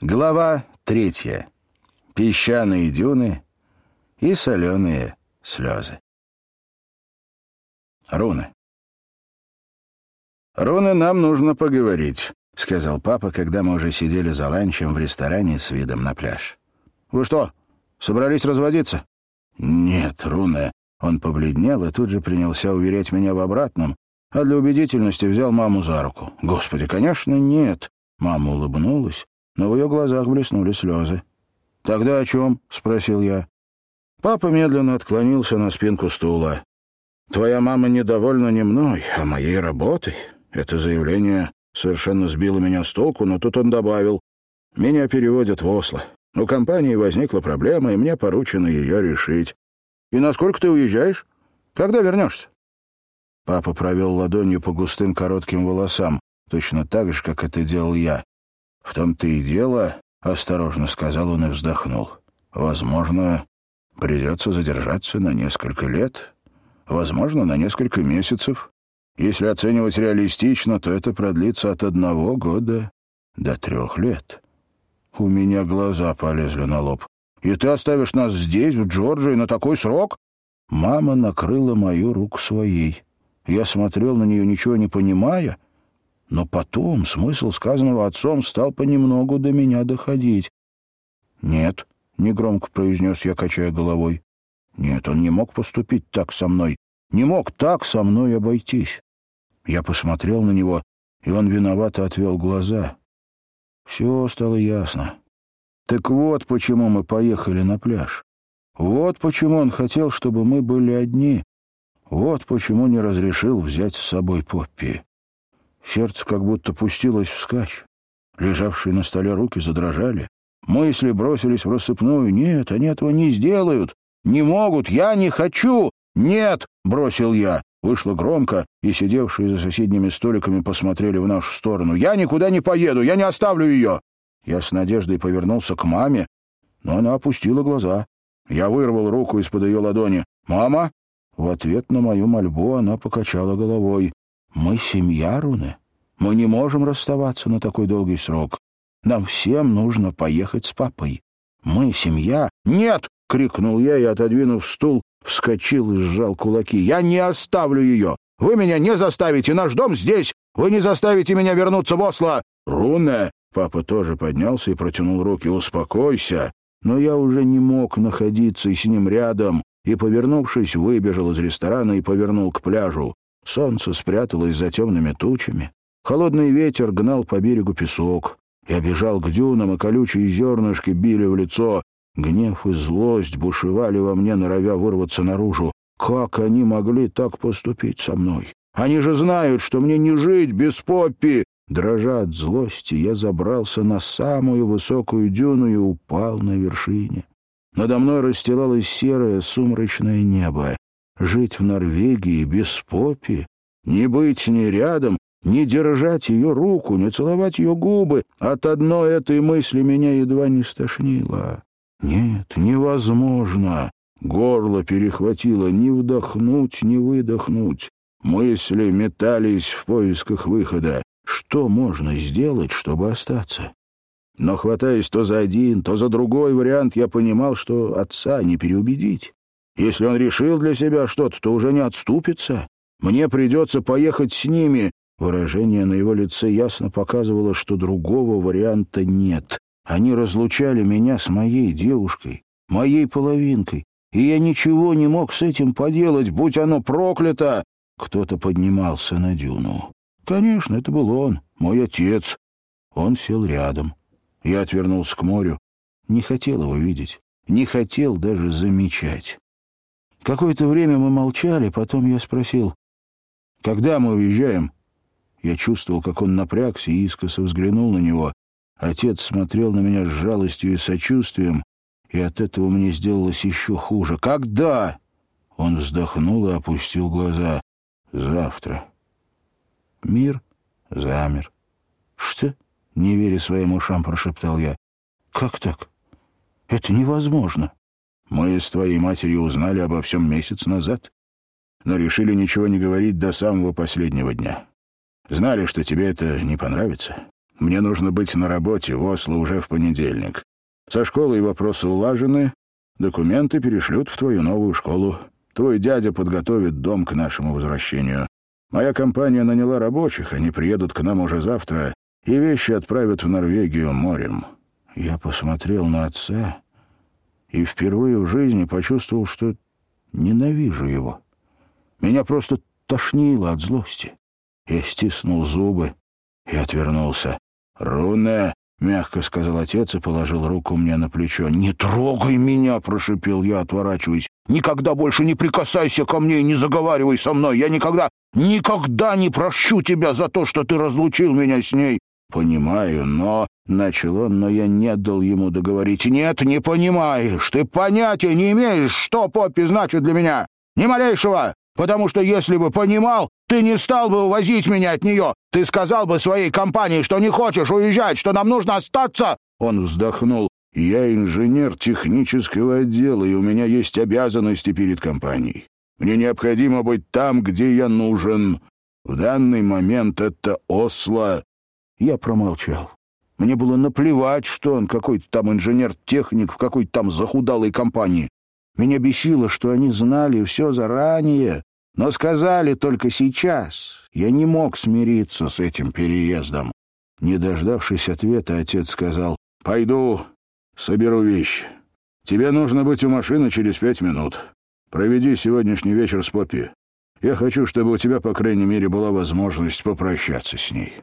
Глава третья. Песчаные дюны и соленые слезы. Руны. «Руны, нам нужно поговорить», — сказал папа, когда мы уже сидели за ланчем в ресторане с видом на пляж. «Вы что, собрались разводиться?» «Нет, Руны». Он побледнел и тут же принялся уверять меня в обратном, а для убедительности взял маму за руку. «Господи, конечно, нет». Мама улыбнулась но в ее глазах блеснули слезы. «Тогда о чем?» — спросил я. Папа медленно отклонился на спинку стула. «Твоя мама недовольна не мной, а моей работой». Это заявление совершенно сбило меня с толку, но тут он добавил. «Меня переводят в Осло. У компании возникла проблема, и мне поручено ее решить. И насколько ты уезжаешь? Когда вернешься?» Папа провел ладонью по густым коротким волосам, точно так же, как это делал я. «В том-то и дело», — осторожно сказал он и вздохнул. «Возможно, придется задержаться на несколько лет, возможно, на несколько месяцев. Если оценивать реалистично, то это продлится от одного года до трех лет». У меня глаза полезли на лоб. «И ты оставишь нас здесь, в Джорджии, на такой срок?» Мама накрыла мою руку своей. Я смотрел на нее, ничего не понимая, — но потом смысл сказанного отцом стал понемногу до меня доходить. «Нет», — негромко произнес я, качая головой. «Нет, он не мог поступить так со мной. Не мог так со мной обойтись». Я посмотрел на него, и он виновато отвел глаза. Все стало ясно. Так вот почему мы поехали на пляж. Вот почему он хотел, чтобы мы были одни. Вот почему не разрешил взять с собой Поппи. Сердце как будто пустилось вскачь. Лежавшие на столе руки задрожали. Мысли бросились в рассыпную. «Нет, они этого не сделают! Не могут! Я не хочу! Нет!» — бросил я. Вышло громко, и сидевшие за соседними столиками посмотрели в нашу сторону. «Я никуда не поеду! Я не оставлю ее!» Я с надеждой повернулся к маме, но она опустила глаза. Я вырвал руку из-под ее ладони. «Мама!» В ответ на мою мольбу она покачала головой. Мы семья, Руны. Мы не можем расставаться на такой долгий срок. Нам всем нужно поехать с папой. Мы семья. Нет! — крикнул я и, отодвинув стул, вскочил и сжал кулаки. Я не оставлю ее. Вы меня не заставите. Наш дом здесь. Вы не заставите меня вернуться в Осло. Руна! Папа тоже поднялся и протянул руки. Успокойся. Но я уже не мог находиться с ним рядом и, повернувшись, выбежал из ресторана и повернул к пляжу. Солнце спряталось за темными тучами. Холодный ветер гнал по берегу песок. Я бежал к дюнам, и колючие зернышки били в лицо. Гнев и злость бушевали во мне, норовя вырваться наружу. Как они могли так поступить со мной? Они же знают, что мне не жить без Поппи. Дрожа от злости, я забрался на самую высокую дюну и упал на вершине. Надо мной расстилалось серое сумрачное небо. Жить в Норвегии без Поппи, не быть с ней рядом, не держать ее руку, не целовать ее губы. От одной этой мысли меня едва не стошнило. Нет, невозможно. Горло перехватило ни вдохнуть, ни выдохнуть. Мысли метались в поисках выхода. Что можно сделать, чтобы остаться? Но, хватаясь то за один, то за другой вариант, я понимал, что отца не переубедить. Если он решил для себя что-то, то уже не отступится. Мне придется поехать с ними». Выражение на его лице ясно показывало, что другого варианта нет. Они разлучали меня с моей девушкой, моей половинкой, и я ничего не мог с этим поделать, будь оно проклято. Кто-то поднимался на дюну. Конечно, это был он, мой отец. Он сел рядом. Я отвернулся к морю. Не хотел его видеть, не хотел даже замечать. Какое-то время мы молчали, потом я спросил, «Когда мы уезжаем?» Я чувствовал, как он напрягся и искоса взглянул на него. Отец смотрел на меня с жалостью и сочувствием, и от этого мне сделалось еще хуже. «Когда?» Он вздохнул и опустил глаза. «Завтра». Мир замер. «Что?» — не веря своим ушам, прошептал я. «Как так? Это невозможно». Мы с твоей матерью узнали обо всем месяц назад, но решили ничего не говорить до самого последнего дня. Знали, что тебе это не понравится. Мне нужно быть на работе в Осло уже в понедельник. Со школой вопросы улажены, документы перешлют в твою новую школу. Твой дядя подготовит дом к нашему возвращению. Моя компания наняла рабочих, они приедут к нам уже завтра, и вещи отправят в Норвегию морем». Я посмотрел на отца и впервые в жизни почувствовал, что ненавижу его. Меня просто тошнило от злости. Я стиснул зубы и отвернулся. «Руне!» — мягко сказал отец и положил руку мне на плечо. «Не трогай меня!» — прошипел я, отворачиваясь. «Никогда больше не прикасайся ко мне и не заговаривай со мной! Я никогда, никогда не прощу тебя за то, что ты разлучил меня с ней!» «Понимаю, но...» — начал он, но я не дал ему договорить. «Нет, не понимаешь! Ты понятия не имеешь, что Поппи значит для меня! Ни малейшего! Потому что если бы понимал, ты не стал бы увозить меня от нее. Ты сказал бы своей компании, что не хочешь уезжать, что нам нужно остаться. Он вздохнул. Я инженер технического отдела, и у меня есть обязанности перед компанией. Мне необходимо быть там, где я нужен. В данный момент это Осло. Я промолчал. Мне было наплевать, что он какой-то там инженер-техник в какой-то там захудалой компании. Меня бесило, что они знали все заранее, но сказали только сейчас. Я не мог смириться с этим переездом. Не дождавшись ответа, отец сказал, «Пойду, соберу вещи. Тебе нужно быть у машины через пять минут. Проведи сегодняшний вечер с Поппи. Я хочу, чтобы у тебя, по крайней мере, была возможность попрощаться с ней».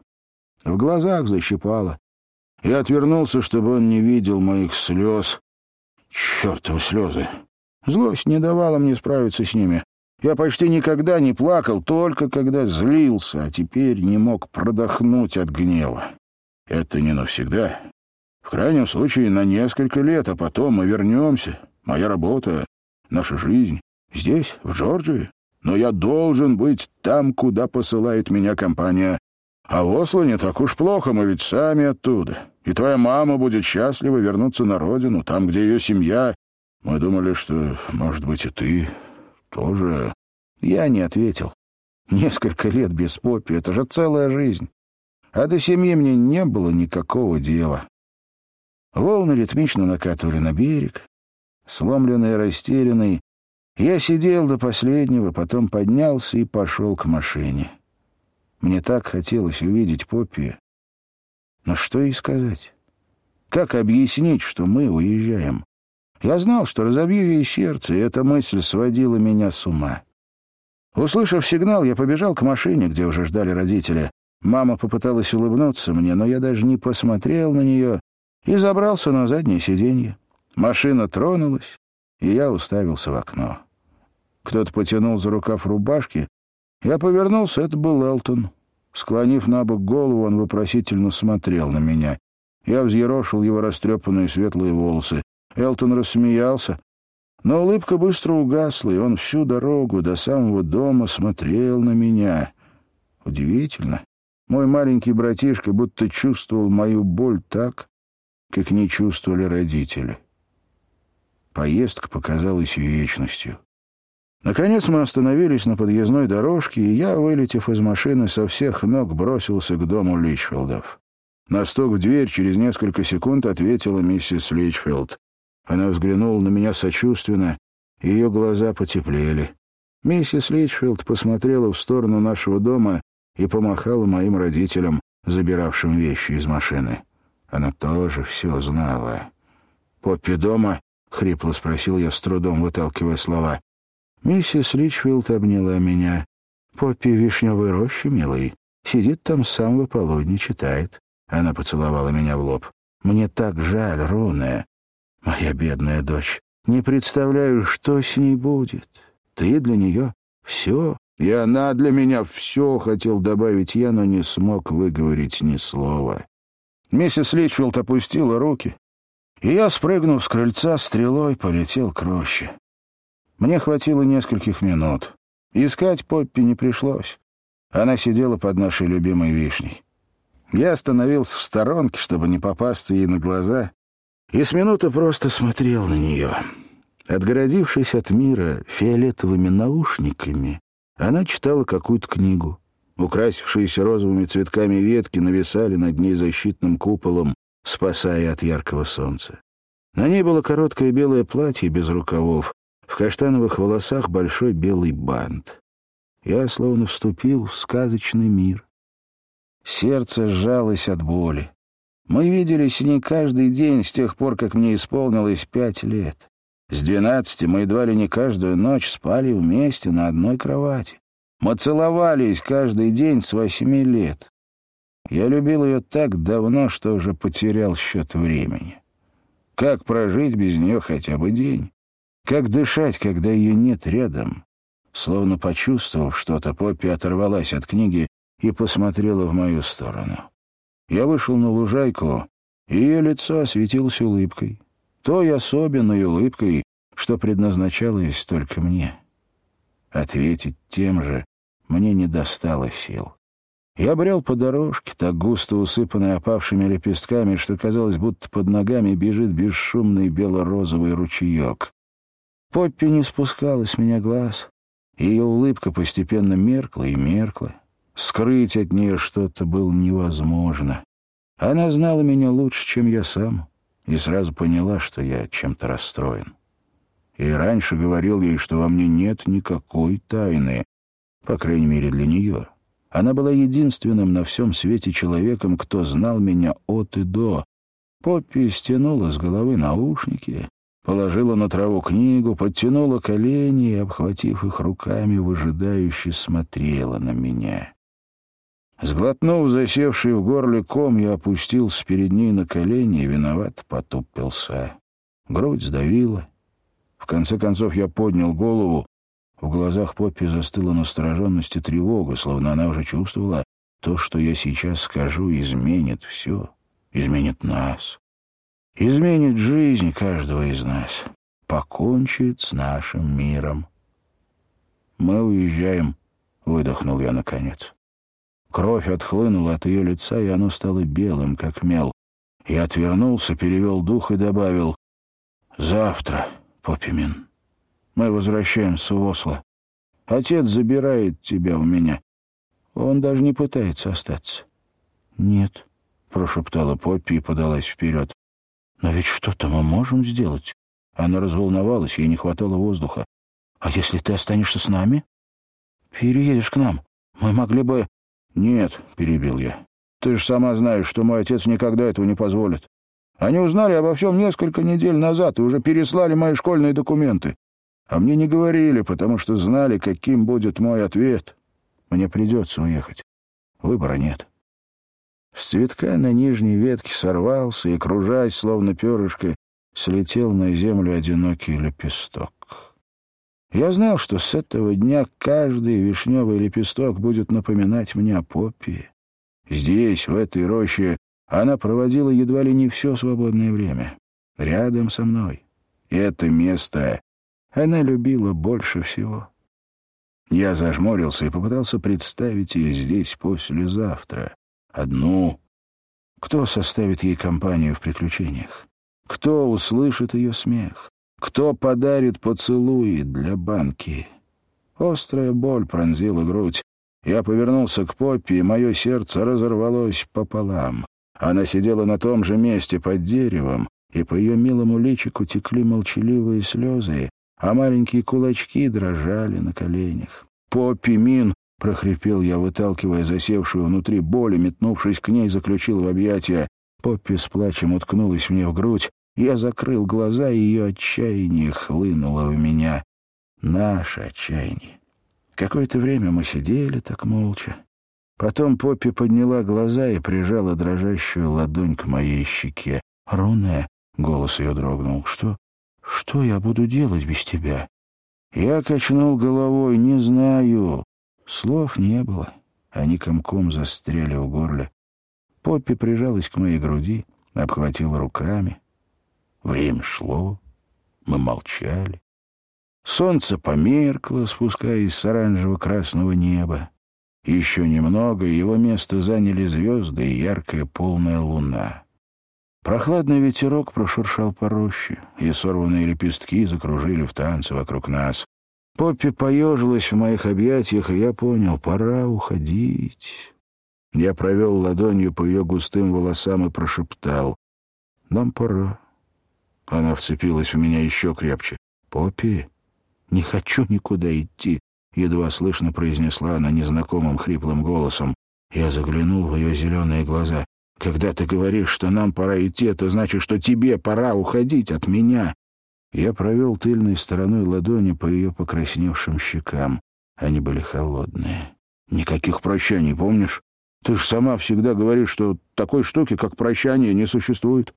В глазах защипало. Я отвернулся, чтобы он не видел моих слез. Чертовы слезы! Злость не давала мне справиться с ними. Я почти никогда не плакал, только когда злился, а теперь не мог продохнуть от гнева. Это не навсегда. В крайнем случае, на несколько лет, а потом мы вернемся. Моя работа, наша жизнь. Здесь, в Джорджии. Но я должен быть там, куда посылает меня компания. А в Осло не так уж плохо, мы ведь сами оттуда. И твоя мама будет счастлива вернуться на родину, там, где ее семья. Мы думали, что, может быть, и ты тоже... Я не ответил. Несколько лет без Поппи — это же целая жизнь. А до семьи мне не было никакого дела. Волны ритмично накатывали на берег. Сломленный и растерянный, я сидел до последнего, потом поднялся и пошел к машине. Мне так хотелось увидеть Поппи. Но что ей сказать? Как объяснить, что мы уезжаем? Я знал, что разобью ей сердце, и эта мысль сводила меня с ума. Услышав сигнал, я побежал к машине, где уже ждали родители. Мама попыталась улыбнуться мне, но я даже не посмотрел на нее и забрался на заднее сиденье. Машина тронулась, и я уставился в окно. Кто-то потянул за рукав рубашки. Я повернулся, это был Элтон. Склонив на бок голову, он вопросительно смотрел на меня. Я взъерошил его растрепанные светлые волосы. Элтон рассмеялся, но улыбка быстро угасла, и он всю дорогу до самого дома смотрел на меня. Удивительно. Мой маленький братишка будто чувствовал мою боль так, как не чувствовали родители. Поездка показалась вечностью. Наконец мы остановились на подъездной дорожке, и я, вылетев из машины, со всех ног бросился к дому Личфилдов. На стук в дверь через несколько секунд ответила миссис Личфилд. Она взглянула на меня сочувственно, и ее глаза потеплели. Миссис Личфилд посмотрела в сторону нашего дома и помахала моим родителям, забиравшим вещи из машины. Она тоже все знала. «Поппи дома?» — хрипло спросил я, с трудом выталкивая слова. Миссис Личфилд обняла меня. «Поппи вишневой рощи, милый. Сидит там с самого полудня, читает». Она поцеловала меня в лоб. «Мне так жаль, Руная. Моя бедная дочь, не представляю, что с ней будет. Ты для нее все, и она для меня все, хотел добавить я, но не смог выговорить ни слова. Миссис Личфилд опустила руки, и я, спрыгнув с крыльца, стрелой полетел к роще. Мне хватило нескольких минут. Искать Поппи не пришлось. Она сидела под нашей любимой вишней. Я остановился в сторонке, чтобы не попасться ей на глаза, и с минуты просто смотрел на нее. Отгородившись от мира фиолетовыми наушниками, она читала какую-то книгу. Украсившиеся розовыми цветками ветки нависали над ней защитным куполом, спасая от яркого солнца. На ней было короткое белое платье без рукавов, в каштановых волосах большой белый бант. Я словно вступил в сказочный мир. Сердце сжалось от боли. Мы виделись не каждый день с тех пор, как мне исполнилось пять лет. С двенадцати мы едва ли не каждую ночь спали вместе на одной кровати. Мы целовались каждый день с восьми лет. Я любил ее так давно, что уже потерял счет времени. Как прожить без нее хотя бы день? Как дышать, когда ее нет рядом? Словно почувствовав что-то, Поппи оторвалась от книги и посмотрела в мою сторону. Я вышел на лужайку, и ее лицо осветилось улыбкой. Той особенной улыбкой, что предназначалось только мне. Ответить тем же мне не достало сил. Я брел по дорожке, так густо усыпанной опавшими лепестками, что казалось, будто под ногами бежит бесшумный бело-розовый ручеек. Поппи не спускала с меня глаз. Ее улыбка постепенно меркла и меркла. Скрыть от нее что-то было невозможно. Она знала меня лучше, чем я сам, и сразу поняла, что я чем-то расстроен. И раньше говорил ей, что во мне нет никакой тайны, по крайней мере для нее. Она была единственным на всем свете человеком, кто знал меня от и до. Поппи стянула с головы наушники, положила на траву книгу, подтянула колени и, обхватив их руками, выжидающе смотрела на меня. Сглотнув засевший в горле ком, я опустился перед ней на колени и виноват потупился. Грудь сдавила. В конце концов я поднял голову. В глазах Поппи застыла настороженность и тревога, словно она уже чувствовала, то, что я сейчас скажу, изменит все, изменит нас, изменит жизнь каждого из нас, покончит с нашим миром. «Мы уезжаем», — выдохнул я наконец. Кровь отхлынула от ее лица, и оно стало белым, как мел. Я отвернулся, перевел дух и добавил «Завтра, Попимин, мы возвращаемся в Осло. Отец забирает тебя у меня. Он даже не пытается остаться». «Нет», — прошептала Поппи и подалась вперед. «Но ведь что-то мы можем сделать». Она разволновалась, ей не хватало воздуха. «А если ты останешься с нами?» «Переедешь к нам. Мы могли бы...» «Нет», — перебил я. «Ты же сама знаешь, что мой отец никогда этого не позволит. Они узнали обо всем несколько недель назад и уже переслали мои школьные документы. А мне не говорили, потому что знали, каким будет мой ответ. Мне придется уехать. Выбора нет». С цветка на нижней ветке сорвался и, кружась, словно перышко, слетел на землю одинокий лепесток. Я знал, что с этого дня каждый вишневый лепесток будет напоминать мне о Поппи. Здесь, в этой роще, она проводила едва ли не все свободное время. Рядом со мной. И это место она любила больше всего. Я зажмурился и попытался представить ее здесь послезавтра. Одну. Кто составит ей компанию в приключениях? Кто услышит ее смех? Кто подарит поцелуи для банки? Острая боль пронзила грудь. Я повернулся к Поппи, и мое сердце разорвалось пополам. Она сидела на том же месте под деревом, и по ее милому личику текли молчаливые слезы, а маленькие кулачки дрожали на коленях. «Поппи Мин!» — прохрипел я, выталкивая засевшую внутри боль, и, метнувшись к ней, заключил в объятия. Поппи с плачем уткнулась мне в грудь, я закрыл глаза, и ее отчаяние хлынуло в меня. Наше отчаяние. Какое-то время мы сидели так молча. Потом Поппи подняла глаза и прижала дрожащую ладонь к моей щеке. «Руне», — голос ее дрогнул, — «что? Что я буду делать без тебя?» Я качнул головой, не знаю. Слов не было. Они комком застряли в горле. Поппи прижалась к моей груди, обхватила руками. Время шло, мы молчали. Солнце померкло, спускаясь с оранжево-красного неба. Еще немного, его место заняли звезды и яркая полная луна. Прохладный ветерок прошуршал по роще, и сорванные лепестки закружили в танце вокруг нас. Поппи поежилась в моих объятиях, и я понял, пора уходить. Я провел ладонью по ее густым волосам и прошептал. «Нам пора». Она вцепилась в меня еще крепче. «Поппи, не хочу никуда идти», — едва слышно произнесла она незнакомым хриплым голосом. Я заглянул в ее зеленые глаза. «Когда ты говоришь, что нам пора идти, это значит, что тебе пора уходить от меня». Я провел тыльной стороной ладони по ее покрасневшим щекам. Они были холодные. «Никаких прощаний, помнишь? Ты же сама всегда говоришь, что такой штуки, как прощание, не существует.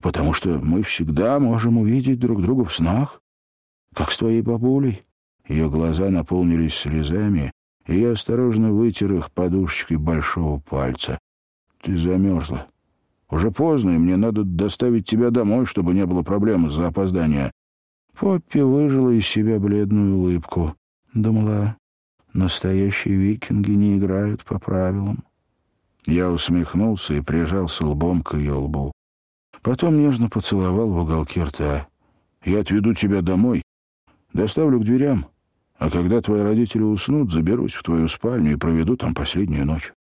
Потому что мы всегда можем увидеть друг друга в снах. Как с твоей бабулей». Ее глаза наполнились слезами, и я осторожно вытер их подушечкой большого пальца. «Ты замерзла. Уже поздно, и мне надо доставить тебя домой, чтобы не было проблем из-за опоздания». Поппи выжила из себя бледную улыбку. Думала, настоящие викинги не играют по правилам. Я усмехнулся и прижался лбом к ее лбу. Потом нежно поцеловал в уголке рта. «Я отведу тебя домой, доставлю к дверям, а когда твои родители уснут, заберусь в твою спальню и проведу там последнюю ночь.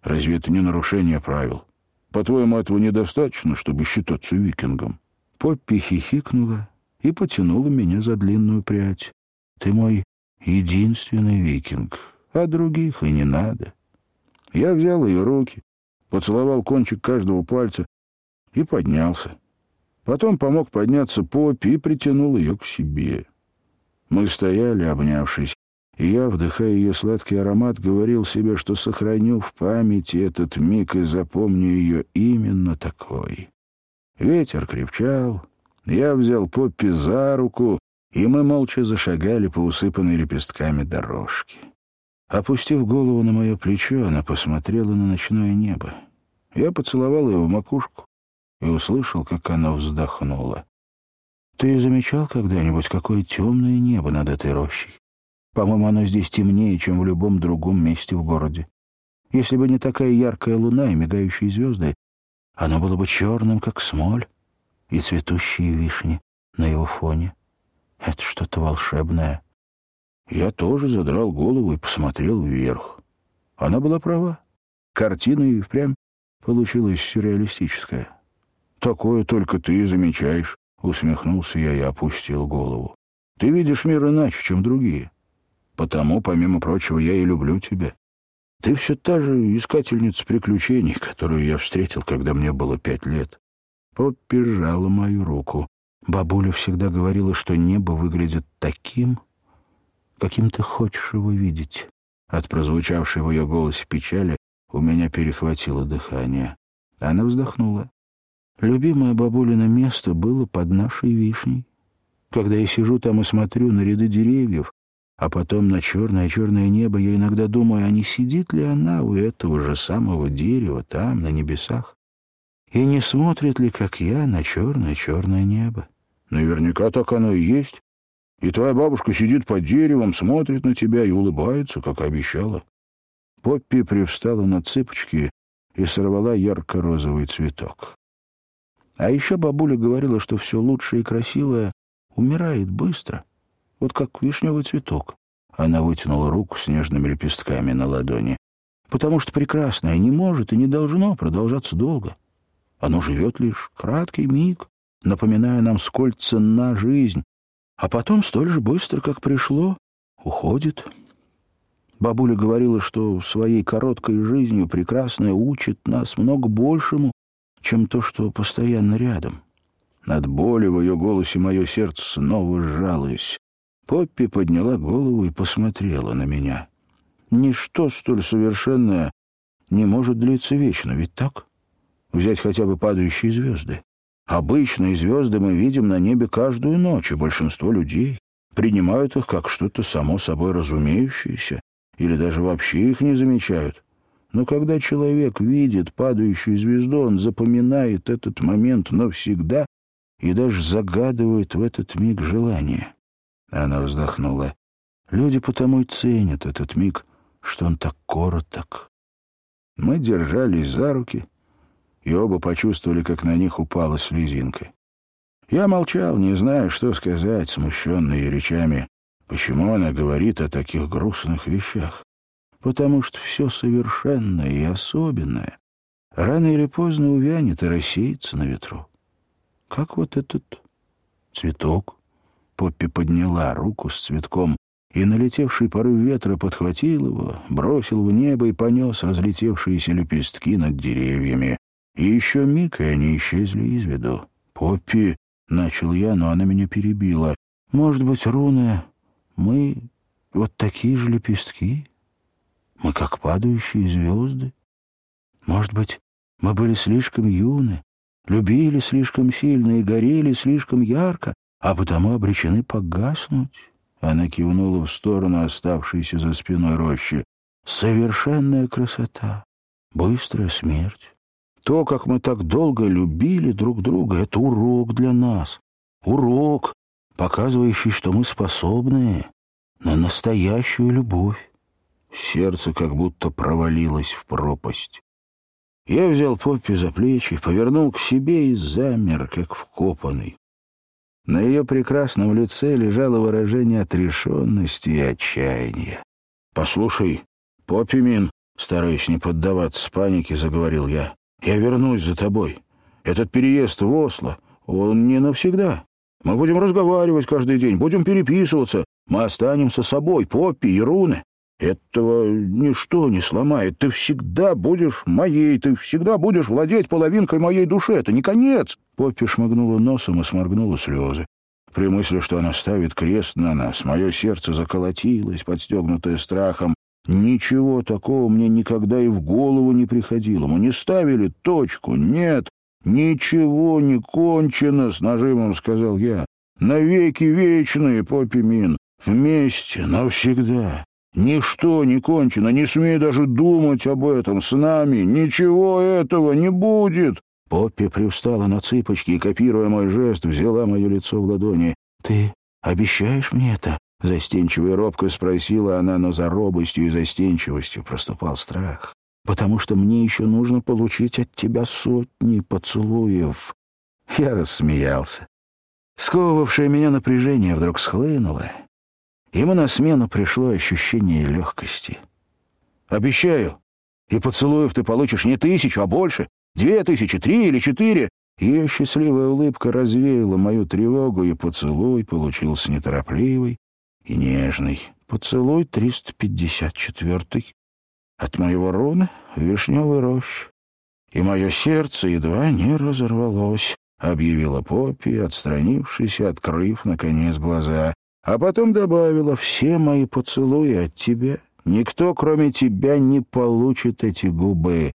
Разве это не нарушение правил? По-твоему, этого недостаточно, чтобы считаться викингом?» Поппи хихикнула и потянула меня за длинную прядь. «Ты мой единственный викинг, а других и не надо». Я взял ее руки, поцеловал кончик каждого пальца и поднялся. Потом помог подняться Поппи и притянул ее к себе. Мы стояли, обнявшись, и я, вдыхая ее сладкий аромат, говорил себе, что сохраню в памяти этот миг и запомню ее именно такой. Ветер крепчал, я взял Поппи за руку, и мы молча зашагали по усыпанной лепестками дорожке. Опустив голову на мое плечо, она посмотрела на ночное небо. Я поцеловал ее в макушку и услышал, как она вздохнула. «Ты замечал когда-нибудь, какое темное небо над этой рощей? По-моему, оно здесь темнее, чем в любом другом месте в городе. Если бы не такая яркая луна и мигающие звезды, оно было бы черным, как смоль, и цветущие вишни на его фоне. Это что-то волшебное». Я тоже задрал голову и посмотрел вверх. Она была права. Картина и впрямь получилась сюрреалистическая. «Такое только ты замечаешь», — усмехнулся я и опустил голову. «Ты видишь мир иначе, чем другие. Потому, помимо прочего, я и люблю тебя. Ты все та же искательница приключений, которую я встретил, когда мне было пять лет». Поппи сжала мою руку. Бабуля всегда говорила, что небо выглядит таким, каким ты хочешь его видеть». От прозвучавшей в ее голосе печали у меня перехватило дыхание. Она вздохнула. Любимое бабулино место было под нашей вишней. Когда я сижу там и смотрю на ряды деревьев, а потом на черное-черное небо, я иногда думаю, а не сидит ли она у этого же самого дерева там, на небесах, и не смотрит ли, как я, на черное-черное небо. Наверняка так оно и есть. И твоя бабушка сидит под деревом, смотрит на тебя и улыбается, как обещала. Поппи привстала на цыпочки и сорвала ярко-розовый цветок. А еще бабуля говорила, что все лучшее и красивое умирает быстро, вот как вишневый цветок. Она вытянула руку с нежными лепестками на ладони. Потому что прекрасное не может и не должно продолжаться долго. Оно живет лишь краткий миг, напоминая нам, сколь ценна жизнь, а потом столь же быстро, как пришло, уходит. Бабуля говорила, что своей короткой жизнью прекрасное учит нас много большему, чем то, что постоянно рядом. Над болью в ее голосе мое сердце снова сжалось. Поппи подняла голову и посмотрела на меня. Ничто столь совершенное не может длиться вечно, ведь так? Взять хотя бы падающие звезды. Обычные звезды мы видим на небе каждую ночь, и большинство людей принимают их как что-то само собой разумеющееся, или даже вообще их не замечают. Но когда человек видит падающую звезду, он запоминает этот момент навсегда и даже загадывает в этот миг желание. Она вздохнула. Люди потому и ценят этот миг, что он так короток. Мы держались за руки — и оба почувствовали, как на них упала слезинка. Я молчал, не зная, что сказать, смущенный речами Почему она говорит о таких грустных вещах? Потому что все совершенное и особенное рано или поздно увянет и рассеется на ветру. Как вот этот цветок. Поппи подняла руку с цветком, и налетевший порыв ветра подхватил его, бросил в небо и понес разлетевшиеся лепестки над деревьями. И еще миг, и они исчезли из виду. «Поппи!» — начал я, но она меня перебила. «Может быть, руны, мы вот такие же лепестки? Мы как падающие звезды? Может быть, мы были слишком юны, любили слишком сильно и горели слишком ярко, а потому обречены погаснуть?» Она кивнула в сторону оставшейся за спиной рощи. «Совершенная красота, быстрая смерть. То, как мы так долго любили друг друга, — это урок для нас. Урок, показывающий, что мы способны на настоящую любовь. Сердце как будто провалилось в пропасть. Я взял Поппи за плечи, повернул к себе и замер, как вкопанный. На ее прекрасном лице лежало выражение отрешенности и отчаяния. «Послушай, Поппи Мин», стараясь не поддаваться панике, заговорил я, — «я вернусь за тобой. Этот переезд в Осло, он не навсегда. Мы будем разговаривать каждый день, будем переписываться. Мы останемся собой, Поппи и Руны. Этого ничто не сломает. Ты всегда будешь моей, ты всегда будешь владеть половинкой моей души. Это не конец. Поппи шмыгнула носом и сморгнула слезы. При мысли, что она ставит крест на нас, мое сердце заколотилось, подстегнутое страхом. Ничего такого мне никогда и в голову не приходило. Мы не ставили точку, нет. Ничего не кончено, с нажимом сказал я. Навеки вечные, Поппи Мин. Вместе, навсегда. Ничто не кончено, не смей даже думать об этом с нами. Ничего этого не будет. Поппи привстала на цыпочки и, копируя мой жест, взяла мое лицо в ладони. «Ты обещаешь мне это?» — застенчиво робко спросила она, но за робостью и застенчивостью проступал страх. «Потому что мне еще нужно получить от тебя сотни поцелуев». Я рассмеялся. Сковывавшее меня напряжение вдруг схлынуло, Ему на смену пришло ощущение легкости. «Обещаю, и поцелуев ты получишь не тысячу, а больше. Две тысячи, три или четыре». Ее счастливая улыбка развеяла мою тревогу, и поцелуй получился неторопливый и нежный. Поцелуй триста пятьдесят четвертый от моего руна в вишневой рощ. И мое сердце едва не разорвалось, — объявила Поппи, отстранившись и открыв, наконец, глаза а потом добавила «Все мои поцелуи от тебя. Никто, кроме тебя, не получит эти губы».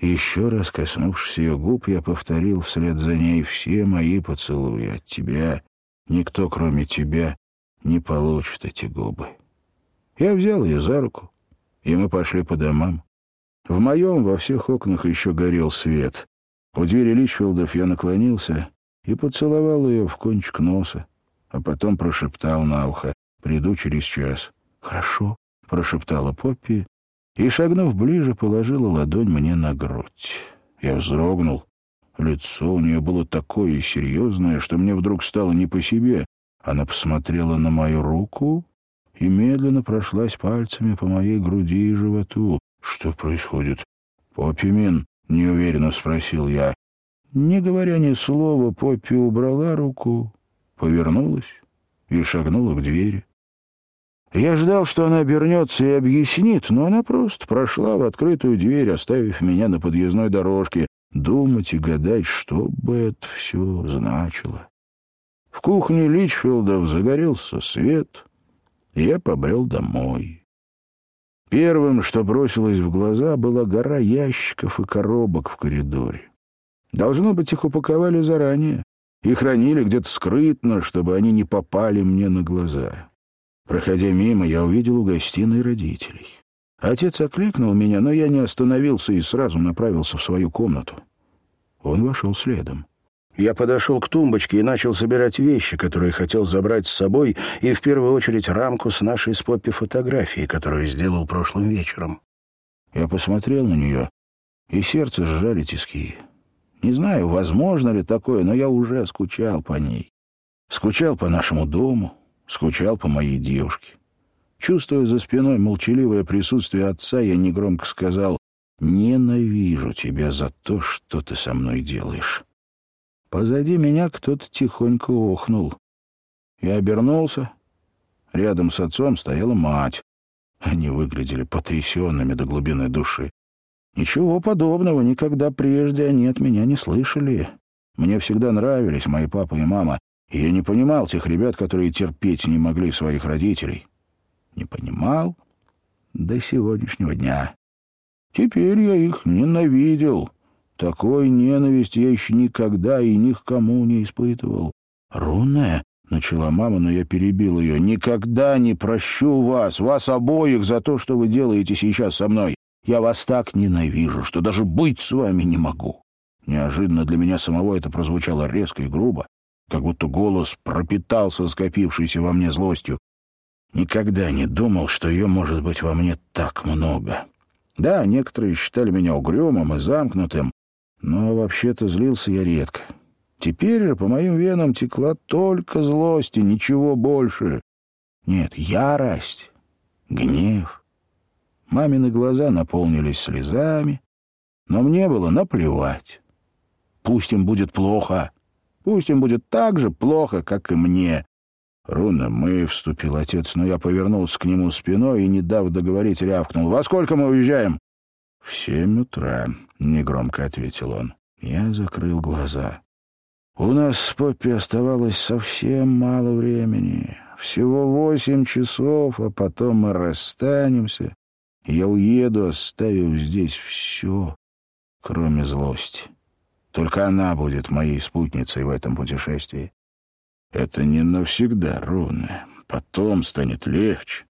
Еще раз коснувшись ее губ, я повторил вслед за ней «Все мои поцелуи от тебя. Никто, кроме тебя, не получит эти губы». Я взял ее за руку, и мы пошли по домам. В моем во всех окнах еще горел свет. У двери Личфилдов я наклонился и поцеловал ее в кончик носа а потом прошептал на ухо «Приду через час». «Хорошо», — прошептала Поппи, и, шагнув ближе, положила ладонь мне на грудь. Я вздрогнул. Лицо у нее было такое серьезное, что мне вдруг стало не по себе. Она посмотрела на мою руку и медленно прошлась пальцами по моей груди и животу. «Что происходит?» «Поппи Мин?» — неуверенно спросил я. Не говоря ни слова, Поппи убрала руку повернулась и шагнула к двери. Я ждал, что она обернется и объяснит, но она просто прошла в открытую дверь, оставив меня на подъездной дорожке, думать и гадать, что бы это все значило. В кухне Личфилдов загорелся свет, и я побрел домой. Первым, что бросилось в глаза, была гора ящиков и коробок в коридоре. Должно быть, их упаковали заранее и хранили где-то скрытно, чтобы они не попали мне на глаза. Проходя мимо, я увидел у гостиной родителей. Отец окликнул меня, но я не остановился и сразу направился в свою комнату. Он вошел следом. Я подошел к тумбочке и начал собирать вещи, которые хотел забрать с собой, и в первую очередь рамку с нашей с Поппи фотографией, которую сделал прошлым вечером. Я посмотрел на нее, и сердце сжали тиски. Не знаю, возможно ли такое, но я уже скучал по ней. Скучал по нашему дому, скучал по моей девушке. Чувствуя за спиной молчаливое присутствие отца, я негромко сказал «Ненавижу тебя за то, что ты со мной делаешь». Позади меня кто-то тихонько охнул. Я обернулся. Рядом с отцом стояла мать. Они выглядели потрясенными до глубины души. Ничего подобного никогда прежде они от меня не слышали. Мне всегда нравились мои папа и мама, и я не понимал тех ребят, которые терпеть не могли своих родителей. Не понимал до сегодняшнего дня. Теперь я их ненавидел. Такой ненависти я еще никогда и ни к кому не испытывал. «Рунная?» — начала мама, но я перебил ее. «Никогда не прощу вас, вас обоих, за то, что вы делаете сейчас со мной. Я вас так ненавижу, что даже быть с вами не могу». Неожиданно для меня самого это прозвучало резко и грубо, как будто голос пропитался скопившейся во мне злостью. Никогда не думал, что ее может быть во мне так много. Да, некоторые считали меня угрюмым и замкнутым, но вообще-то злился я редко. Теперь же по моим венам текла только злость и ничего больше. Нет, ярость, гнев. Мамины глаза наполнились слезами, но мне было наплевать. Пусть им будет плохо. Пусть им будет так же плохо, как и мне. «Руна, мы...» — вступил отец, но я повернулся к нему спиной и, не дав договорить, рявкнул. «Во сколько мы уезжаем?» «В семь утра», — негромко ответил он. Я закрыл глаза. «У нас с Поппи оставалось совсем мало времени. Всего восемь часов, а потом мы расстанемся. Я уеду, оставив здесь все, кроме злости. Только она будет моей спутницей в этом путешествии. Это не навсегда, Руна. Потом станет легче.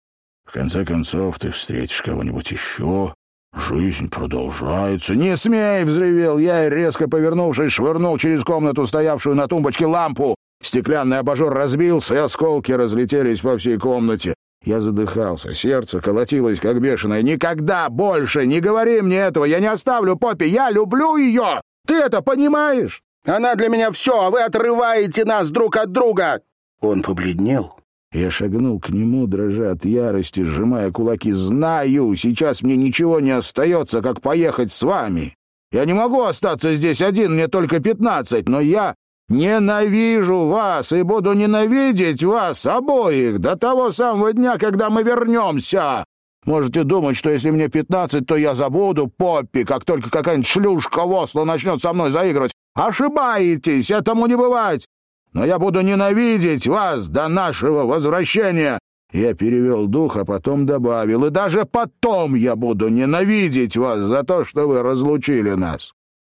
В конце концов, ты встретишь кого-нибудь еще. Жизнь продолжается. «Не смей!» — взревел я и, резко повернувшись, швырнул через комнату стоявшую на тумбочке лампу. Стеклянный абажур разбился, и осколки разлетелись по всей комнате. Я задыхался, сердце колотилось, как бешеное. «Никогда больше не говори мне этого! Я не оставлю Поппи! Я люблю ее!» Ты это понимаешь? Она для меня все, а вы отрываете нас друг от друга!» Он побледнел. Я шагнул к нему, дрожа от ярости, сжимая кулаки. «Знаю, сейчас мне ничего не остается, как поехать с вами. Я не могу остаться здесь один, мне только пятнадцать, но я ненавижу вас и буду ненавидеть вас обоих до того самого дня, когда мы вернемся. Можете думать, что если мне пятнадцать, то я забуду Поппи, как только какая-нибудь шлюшка в Осло начнет со мной заигрывать. Ошибаетесь, этому не бывать. Но я буду ненавидеть вас до нашего возвращения. Я перевел дух, а потом добавил, и даже потом я буду ненавидеть вас за то, что вы разлучили нас.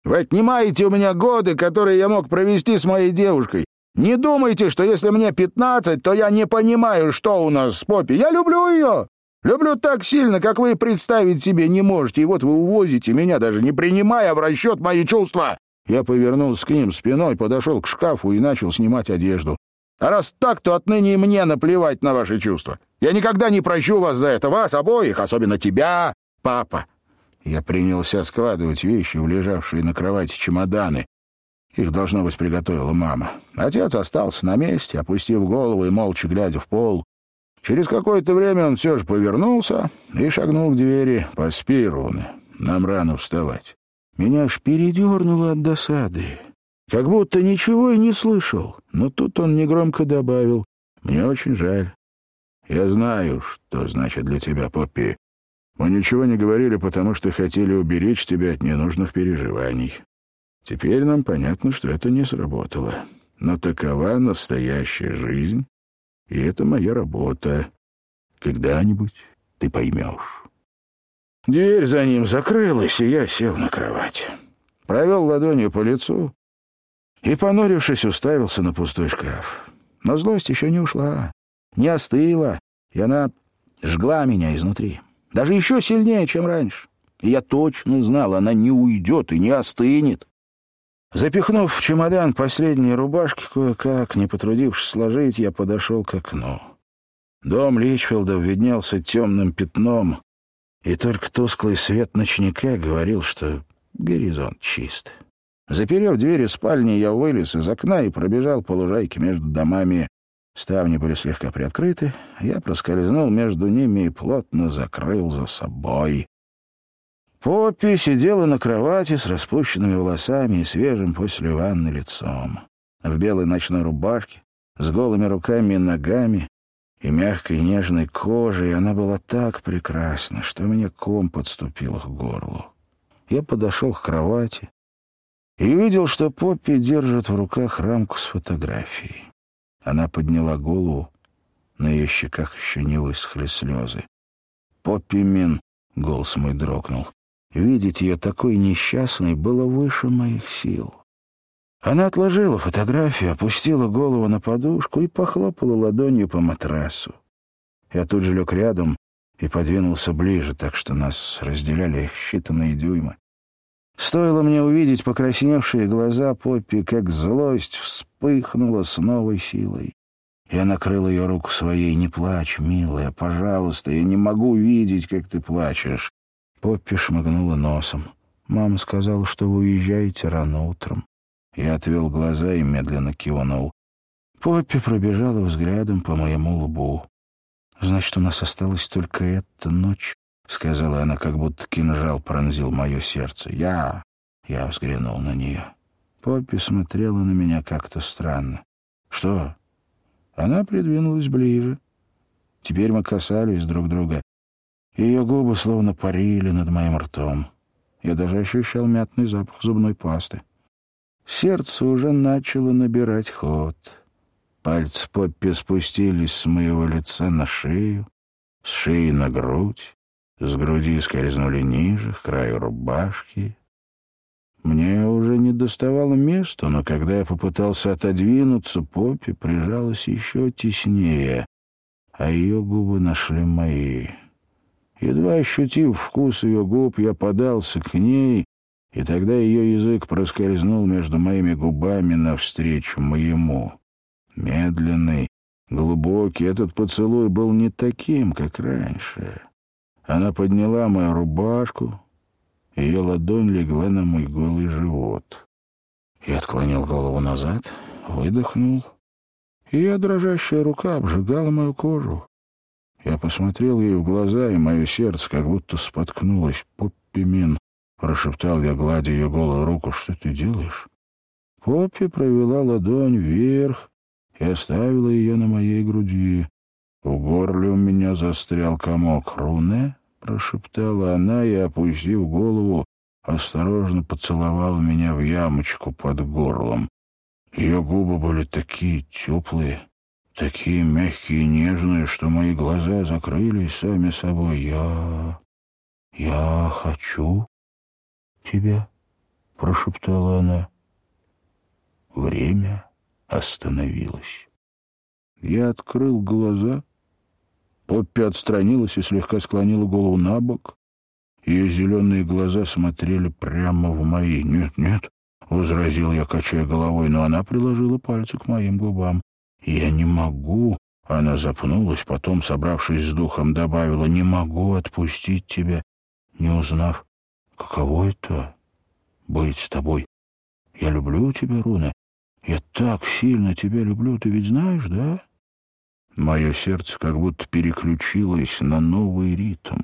Вы отнимаете у меня годы, которые я мог провести с моей девушкой. Не думайте, что если мне пятнадцать, то я не понимаю, что у нас с Поппи. Я люблю ее. Люблю так сильно, как вы представить себе не можете, и вот вы увозите меня, даже не принимая в расчет мои чувства». Я повернулся к ним спиной, подошел к шкафу и начал снимать одежду. «А раз так, то отныне и мне наплевать на ваши чувства. Я никогда не прощу вас за это, вас обоих, особенно тебя, папа». Я принялся складывать вещи в лежавшие на кровати чемоданы. Их, должно быть, приготовила мама. Отец остался на месте, опустив голову и молча глядя в пол. Через какое-то время он все же повернулся и шагнул к двери. «Поспи, Руны, нам рано вставать». Меня аж передернуло от досады. Как будто ничего и не слышал. Но тут он негромко добавил. «Мне очень жаль. Я знаю, что значит для тебя, Поппи. Мы ничего не говорили, потому что хотели уберечь тебя от ненужных переживаний. Теперь нам понятно, что это не сработало. Но такова настоящая жизнь, и это моя работа. Когда-нибудь ты поймешь. Дверь за ним закрылась, и я сел на кровать. Провел ладонью по лицу и, понурившись, уставился на пустой шкаф. Но злость еще не ушла, не остыла, и она жгла меня изнутри. Даже еще сильнее, чем раньше. И я точно знал, она не уйдет и не остынет. Запихнув в чемодан последние рубашки, кое-как, не потрудившись сложить, я подошел к окну. Дом Личфилдов виднелся темным пятном, и только тусклый свет ночника говорил, что горизонт чист. Заперев двери спальни, я вылез из окна и пробежал по лужайке между домами. Ставни были слегка приоткрыты, я проскользнул между ними и плотно закрыл за собой. Поппи сидела на кровати с распущенными волосами и свежим после ванны лицом. В белой ночной рубашке, с голыми руками и ногами и мягкой нежной кожей она была так прекрасна, что мне ком подступил к горлу. Я подошел к кровати и увидел, что Поппи держит в руках рамку с фотографией. Она подняла голову, на ее щеках еще не высохли слезы. «Поппи Мин!» — голос мой дрогнул. Видеть ее такой несчастной было выше моих сил. Она отложила фотографию, опустила голову на подушку и похлопала ладонью по матрасу. Я тут же лег рядом и подвинулся ближе, так что нас разделяли считанные дюймы. Стоило мне увидеть покрасневшие глаза Поппи, как злость вспыхнула с новой силой. Я накрыл ее руку своей. «Не плачь, милая, пожалуйста, я не могу видеть, как ты плачешь». Поппи шмыгнула носом. «Мама сказала, что вы уезжаете рано утром». Я отвел глаза и медленно кивнул. Поппи пробежала взглядом по моему лбу. «Значит, у нас осталась только эта ночь». — сказала она, как будто кинжал пронзил мое сердце. «Я...» — я взглянул на нее. Поппи смотрела на меня как-то странно. «Что?» Она придвинулась ближе. Теперь мы касались друг друга. Ее губы словно парили над моим ртом. Я даже ощущал мятный запах зубной пасты. Сердце уже начало набирать ход. Пальцы Поппи спустились с моего лица на шею, с шеи на грудь. С груди скользнули ниже, к краю рубашки. Мне уже не доставало места, но когда я попытался отодвинуться, Поппи прижалась еще теснее, а ее губы нашли мои. Едва ощутив вкус ее губ, я подался к ней, и тогда ее язык проскользнул между моими губами навстречу моему. Медленный, глубокий, этот поцелуй был не таким, как раньше. Она подняла мою рубашку, ее ладонь легла на мой голый живот. Я отклонил голову назад, выдохнул. Ее дрожащая рука обжигала мою кожу. Я посмотрел ей в глаза, и мое сердце как будто споткнулось. «Поппи Мин», — прошептал я, гладя ее голую руку, — «что ты делаешь?» Поппи провела ладонь вверх и оставила ее на моей груди. В горле у меня застрял комок. «Руне?» — прошептала она и, опустив голову, осторожно поцеловала меня в ямочку под горлом. Ее губы были такие теплые, такие мягкие и нежные, что мои глаза закрылись сами собой. «Я... я хочу тебя», — прошептала она. Время остановилось. Я открыл глаза Поппи отстранилась и слегка склонила голову на бок. Ее зеленые глаза смотрели прямо в мои. «Нет, нет», — возразил я, качая головой, но она приложила пальцы к моим губам. «Я не могу», — она запнулась, потом, собравшись с духом, добавила, «не могу отпустить тебя, не узнав, каково это — быть с тобой. Я люблю тебя, Руна, я так сильно тебя люблю, ты ведь знаешь, да?» Мое сердце как будто переключилось на новый ритм.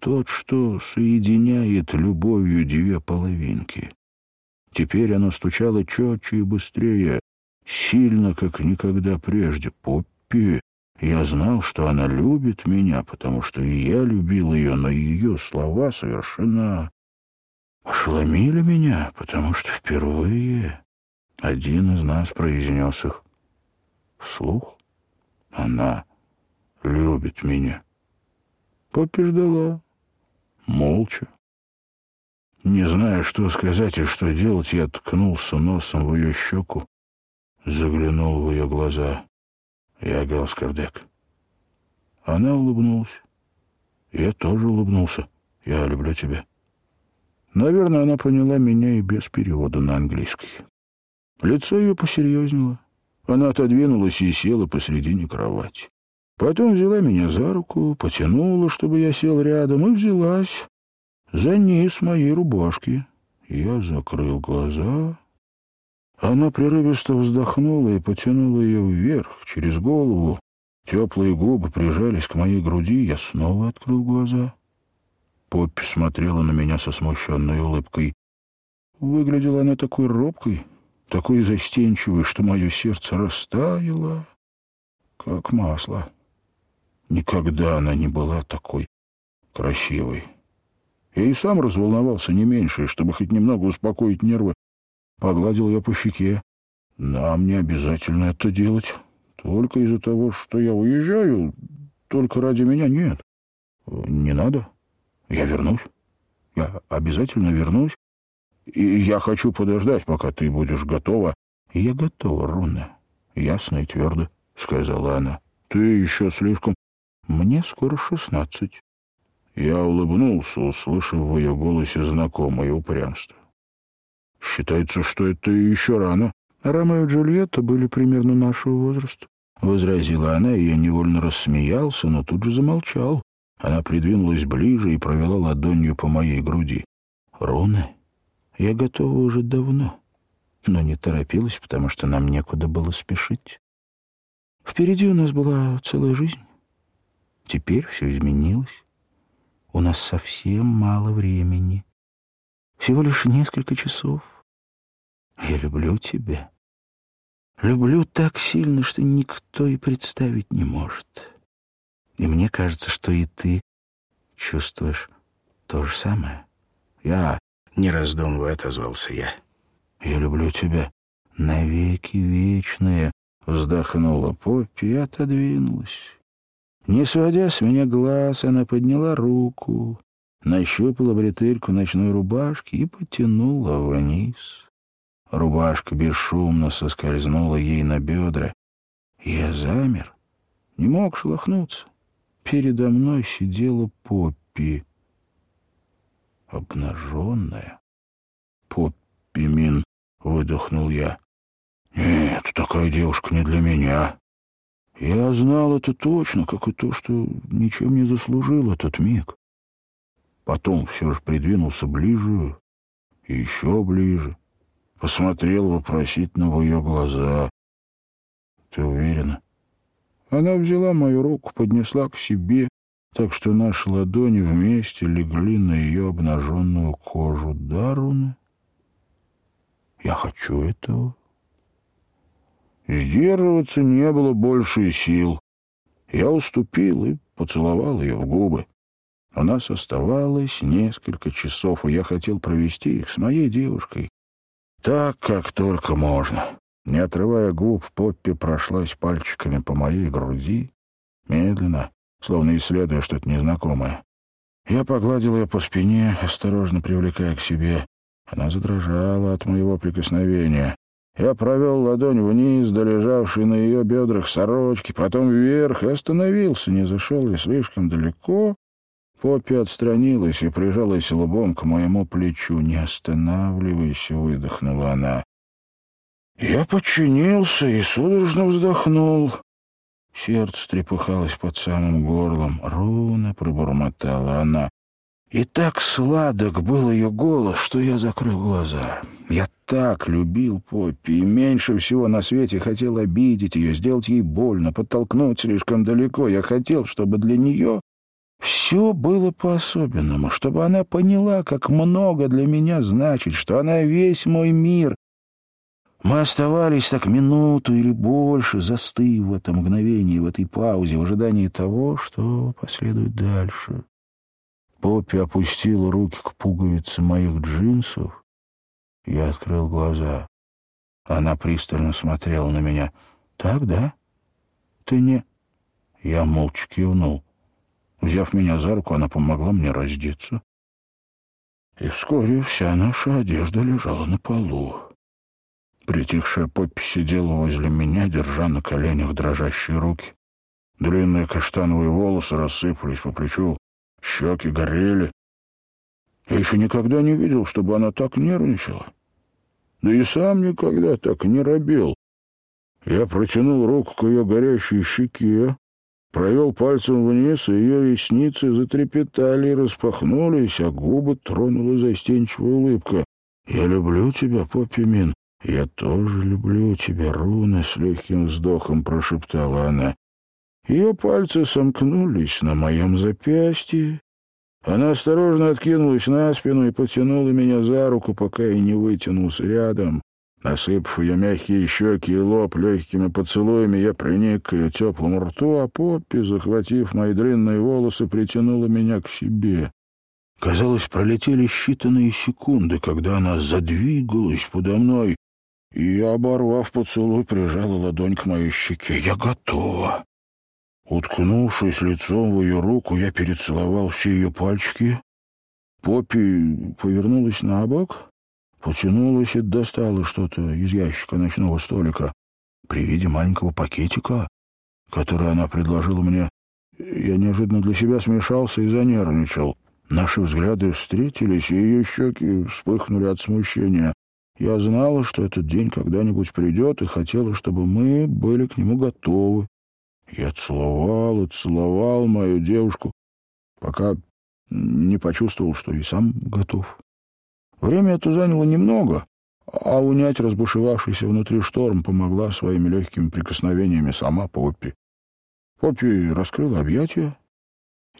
Тот, что соединяет любовью две половинки. Теперь оно стучало четче и быстрее, сильно, как никогда прежде. Поппи, я знал, что она любит меня, потому что и я любил ее, но ее слова совершенно ошеломили меня, потому что впервые один из нас произнес их вслух. Она любит меня. Поппи ждала, молча. Не зная, что сказать и что делать, я ткнулся носом в ее щеку, заглянул в ее глаза. Я Галскардек. Она улыбнулась. Я тоже улыбнулся. Я люблю тебя. Наверное, она поняла меня и без перевода на английский. Лицо ее посерьезнело. Она отодвинулась и села посредине кровати. Потом взяла меня за руку, потянула, чтобы я сел рядом, и взялась за низ моей рубашки. Я закрыл глаза Она прерывисто вздохнула и потянула ее вверх, через голову. Теплые губы прижались к моей груди, я снова открыл глаза. Поппи смотрела на меня со смущенной улыбкой. Выглядела она такой робкой, такой застенчивой, что мое сердце растаяло, как масло. Никогда она не была такой красивой. Я и сам разволновался не меньше, чтобы хоть немного успокоить нервы. Погладил ее по щеке. Нам не обязательно это делать. Только из-за того, что я уезжаю, только ради меня нет. Не надо. Я вернусь. Я обязательно вернусь. И я хочу подождать, пока ты будешь готова. Я готова, Руна. Ясно и твердо, — сказала она. Ты еще слишком... Мне скоро шестнадцать. Я улыбнулся, услышав в ее голосе знакомое упрямство. Считается, что это еще рано. Ромео и Джульетта были примерно нашего возраста. Возразила она, и я невольно рассмеялся, но тут же замолчал. Она придвинулась ближе и провела ладонью по моей груди. «Руны, я готова уже давно, но не торопилась, потому что нам некуда было спешить. Впереди у нас была целая жизнь. Теперь все изменилось. У нас совсем мало времени. Всего лишь несколько часов. Я люблю тебя. Люблю так сильно, что никто и представить не может. И мне кажется, что и ты чувствуешь то же самое. Я, не раздумывая, отозвался я. Я люблю тебя навеки вечные, вздохнула Поппи и отодвинулась. Не сводя с меня глаз, она подняла руку, нащупала бретельку ночной рубашки и потянула вниз. Рубашка бесшумно соскользнула ей на бедра. Я замер, не мог шелохнуться. Передо мной сидела Поппи. Обнаженная. «Поппи, Мин!» — выдохнул я. «Нет, такая девушка не для меня». Я знал это точно, как и то, что ничем не заслужил этот миг. Потом все же придвинулся ближе и еще ближе. Посмотрел вопросительно в ее глаза. «Ты уверена?» Она взяла мою руку, поднесла к себе, так что наши ладони вместе легли на ее обнаженную кожу. Даруна, я хочу этого. Сдерживаться не было больше сил. Я уступил и поцеловал ее в губы. У нас оставалось несколько часов, и я хотел провести их с моей девушкой. Так, как только можно. Не отрывая губ, Поппи прошлась пальчиками по моей груди, медленно, словно исследуя что-то незнакомое. Я погладил ее по спине, осторожно привлекая к себе. Она задрожала от моего прикосновения. Я провел ладонь вниз, долежавшей на ее бедрах сорочки, потом вверх и остановился, не зашел ли слишком далеко. Поппи отстранилась и прижалась лбом к моему плечу. «Не останавливайся», — выдохнула она. Я подчинился и судорожно вздохнул. Сердце трепыхалось под самым горлом. «Руна», — пробормотала она. И так сладок был ее голос, что я закрыл глаза. Я так любил Поппи и меньше всего на свете хотел обидеть ее, сделать ей больно, подтолкнуть слишком далеко. Я хотел, чтобы для нее все было по-особенному, чтобы она поняла, как много для меня значит, что она весь мой мир, мы оставались так минуту или больше, застыв в это мгновение, в этой паузе, в ожидании того, что последует дальше. Поппи опустила руки к пуговице моих джинсов. Я открыл глаза. Она пристально смотрела на меня. «Так, да? Ты не...» Я молча кивнул. Взяв меня за руку, она помогла мне раздеться. И вскоре вся наша одежда лежала на полу. Притихшая Поппи сидела возле меня, держа на коленях дрожащие руки. Длинные каштановые волосы рассыпались по плечу, щеки горели. Я еще никогда не видел, чтобы она так нервничала. Да и сам никогда так не робел. Я протянул руку к ее горящей щеке, провел пальцем вниз, и ее ресницы затрепетали и распахнулись, а губы тронула застенчивая улыбка. «Я люблю тебя, Поппи Мин», «Я тоже люблю тебя, Руна», — с легким вздохом прошептала она. Ее пальцы сомкнулись на моем запястье. Она осторожно откинулась на спину и потянула меня за руку, пока я не вытянулся рядом. Насыпав ее мягкие щеки и лоб легкими поцелуями, я приник к ее теплому рту, а Поппи, захватив мои длинные волосы, притянула меня к себе. Казалось, пролетели считанные секунды, когда она задвигалась подо мной, и, оборвав поцелуй, прижала ладонь к моей щеке. «Я готова!» Уткнувшись лицом в ее руку, я перецеловал все ее пальчики. Поппи повернулась на бок, потянулась и достала что-то из ящика ночного столика. При виде маленького пакетика, который она предложила мне, я неожиданно для себя смешался и занервничал. Наши взгляды встретились, и ее щеки вспыхнули от смущения. Я знала, что этот день когда-нибудь придет, и хотела, чтобы мы были к нему готовы. Я целовал и целовал мою девушку, пока не почувствовал, что и сам готов. Время это заняло немного, а унять разбушевавшийся внутри шторм помогла своими легкими прикосновениями сама Поппи. Поппи раскрыла объятия,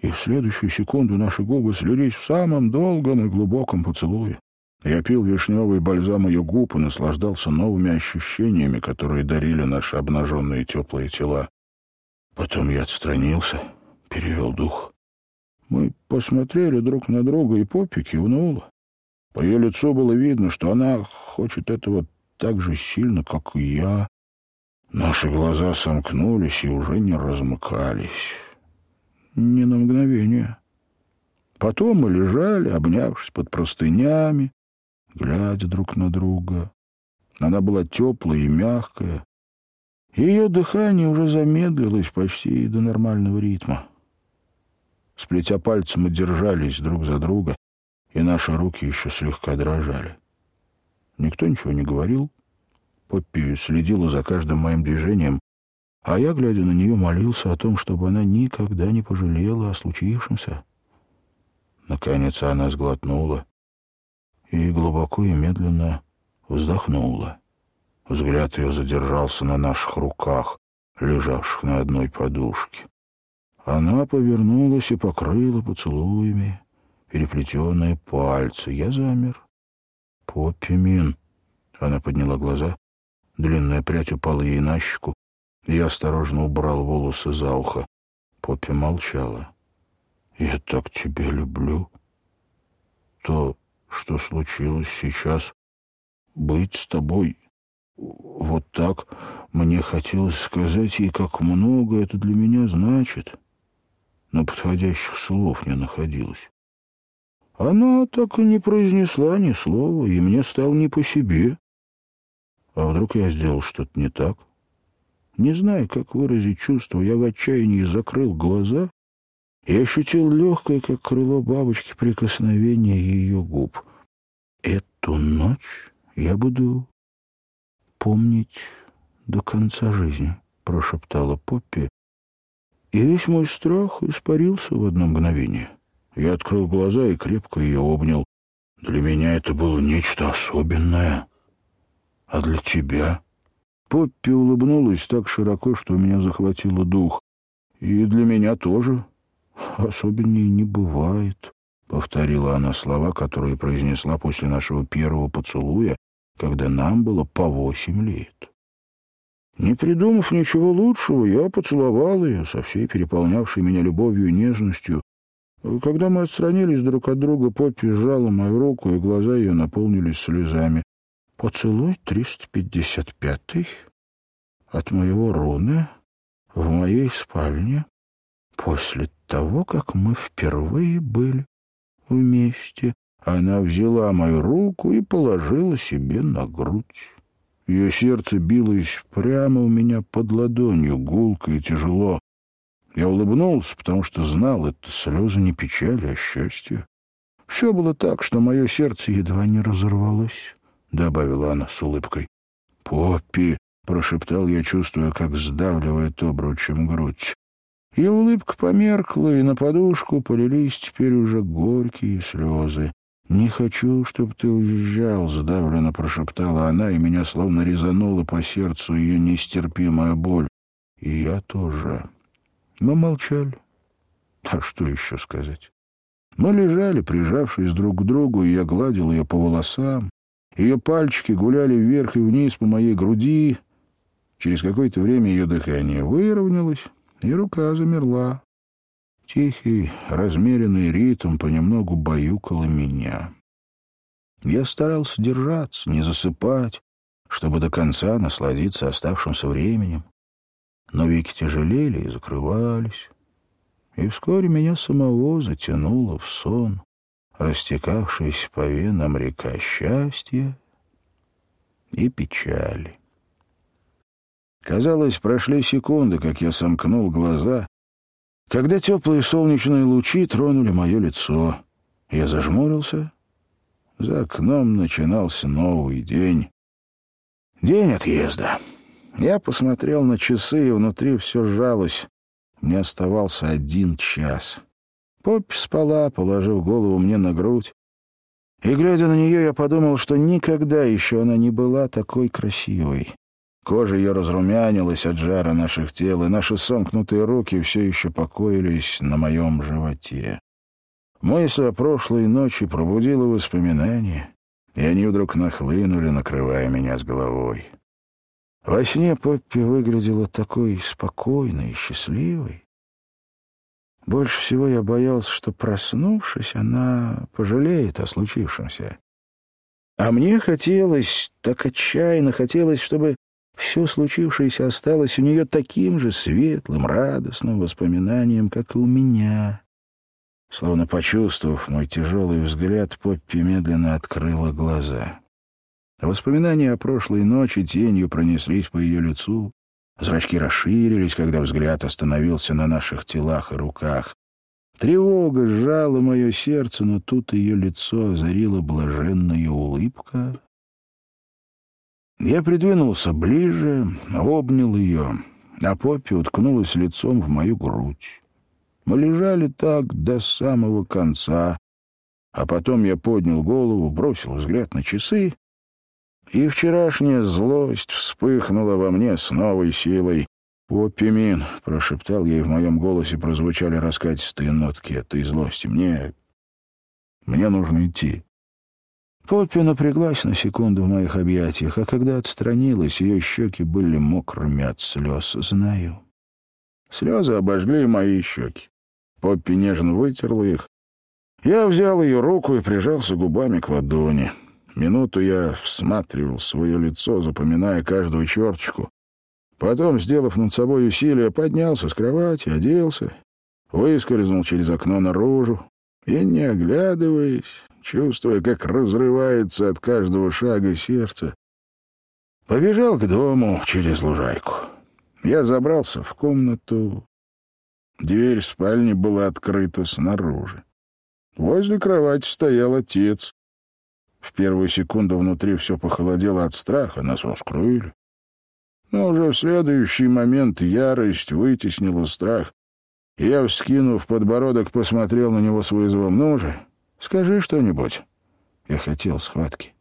и в следующую секунду наши губы слились в самом долгом и глубоком поцелуе. Я пил вишневый бальзам ее губ и наслаждался новыми ощущениями, которые дарили наши обнаженные теплые тела. Потом я отстранился, перевел дух. Мы посмотрели друг на друга, и Поппи кивнула. По ее лицу было видно, что она хочет этого так же сильно, как и я. Наши глаза сомкнулись и уже не размыкались. Ни на мгновение. Потом мы лежали, обнявшись под простынями, глядя друг на друга. Она была теплая и мягкая, ее дыхание уже замедлилось почти до нормального ритма. Сплетя пальцы, мы держались друг за друга, и наши руки еще слегка дрожали. Никто ничего не говорил. Поппи следила за каждым моим движением, а я, глядя на нее, молился о том, чтобы она никогда не пожалела о случившемся. Наконец она сглотнула и глубоко и медленно вздохнула. Взгляд ее задержался на наших руках, лежавших на одной подушке. Она повернулась и покрыла поцелуями переплетенные пальцы. Я замер. «Поппи Мин!» Она подняла глаза. Длинная прядь упала ей на щеку. Я осторожно убрал волосы за ухо. Поппи молчала. «Я так тебя люблю. То, что случилось сейчас, быть с тобой вот так мне хотелось сказать ей, как много это для меня значит, но подходящих слов не находилось. Она так и не произнесла ни слова, и мне стало не по себе. А вдруг я сделал что-то не так? Не зная, как выразить чувство, я в отчаянии закрыл глаза и ощутил легкое, как крыло бабочки, прикосновение ее губ. Эту ночь я буду помнить до конца жизни», — прошептала Поппи, и весь мой страх испарился в одно мгновение. Я открыл глаза и крепко ее обнял. «Для меня это было нечто особенное. А для тебя?» Поппи улыбнулась так широко, что у меня захватило дух. «И для меня тоже. Особеннее не бывает», — повторила она слова, которые произнесла после нашего первого поцелуя, когда нам было по восемь лет. Не придумав ничего лучшего, я поцеловал ее со всей переполнявшей меня любовью и нежностью. Когда мы отстранились друг от друга, Поппи сжала мою руку, и глаза ее наполнились слезами. «Поцелуй 355-й от моего руны в моей спальне после того, как мы впервые были вместе», она взяла мою руку и положила себе на грудь. Ее сердце билось прямо у меня под ладонью, гулко и тяжело. Я улыбнулся, потому что знал, это слезы не печали, а счастье. Все было так, что мое сердце едва не разорвалось, — добавила она с улыбкой. «Поппи!» — прошептал я, чувствуя, как сдавливает обручем грудь. Ее улыбка померкла, и на подушку полились теперь уже горькие слезы. «Не хочу, чтобы ты уезжал», — задавленно прошептала она, и меня словно резанула по сердцу ее нестерпимая боль. И я тоже. Мы молчали. А что еще сказать? Мы лежали, прижавшись друг к другу, и я гладил ее по волосам. Ее пальчики гуляли вверх и вниз по моей груди. Через какое-то время ее дыхание выровнялось, и рука замерла. Тихий, размеренный ритм понемногу баюкало меня. Я старался держаться, не засыпать, чтобы до конца насладиться оставшимся временем. Но веки тяжелели и закрывались. И вскоре меня самого затянуло в сон, растекавшись по венам река счастья и печали. Казалось, прошли секунды, как я сомкнул глаза когда теплые солнечные лучи тронули мое лицо, я зажмурился. За окном начинался новый день. День отъезда. Я посмотрел на часы, и внутри все сжалось. Мне оставался один час. Поппи спала, положив голову мне на грудь. И, глядя на нее, я подумал, что никогда еще она не была такой красивой. Кожа ее разрумянилась от жара наших тел, и наши сомкнутые руки все еще покоились на моем животе. Мысль о прошлой ночи пробудила воспоминания, и они вдруг нахлынули, накрывая меня с головой. Во сне Поппи выглядела такой спокойной и счастливой. Больше всего я боялся, что, проснувшись, она пожалеет о случившемся. А мне хотелось, так отчаянно хотелось, чтобы все случившееся осталось у нее таким же светлым, радостным воспоминанием, как и у меня. Словно почувствовав мой тяжелый взгляд, Поппи медленно открыла глаза. Воспоминания о прошлой ночи тенью пронеслись по ее лицу. Зрачки расширились, когда взгляд остановился на наших телах и руках. Тревога сжала мое сердце, но тут ее лицо озарила блаженная улыбка, я придвинулся ближе, обнял ее, а Поппи уткнулась лицом в мою грудь. Мы лежали так до самого конца, а потом я поднял голову, бросил взгляд на часы, и вчерашняя злость вспыхнула во мне с новой силой. «Поппи Мин», — прошептал я, и в моем голосе прозвучали раскатистые нотки этой злости. «Мне... мне нужно идти». Поппи напряглась на секунду в моих объятиях, а когда отстранилась, ее щеки были мокрыми от слез. Знаю. Слезы обожгли мои щеки. Поппи нежно вытерла их. Я взял ее руку и прижался губами к ладони. Минуту я всматривал свое лицо, запоминая каждую черточку. Потом, сделав над собой усилие, поднялся с кровати, оделся, выскользнул через окно наружу и, не оглядываясь, чувствуя, как разрывается от каждого шага сердце, побежал к дому через лужайку. Я забрался в комнату. Дверь спальни была открыта снаружи. Возле кровати стоял отец. В первую секунду внутри все похолодело от страха, нас раскрыли. Но уже в следующий момент ярость вытеснила страх. Я, вскинув подбородок, посмотрел на него с вызовом. «Ну же, Скажи что-нибудь. Я хотел схватки.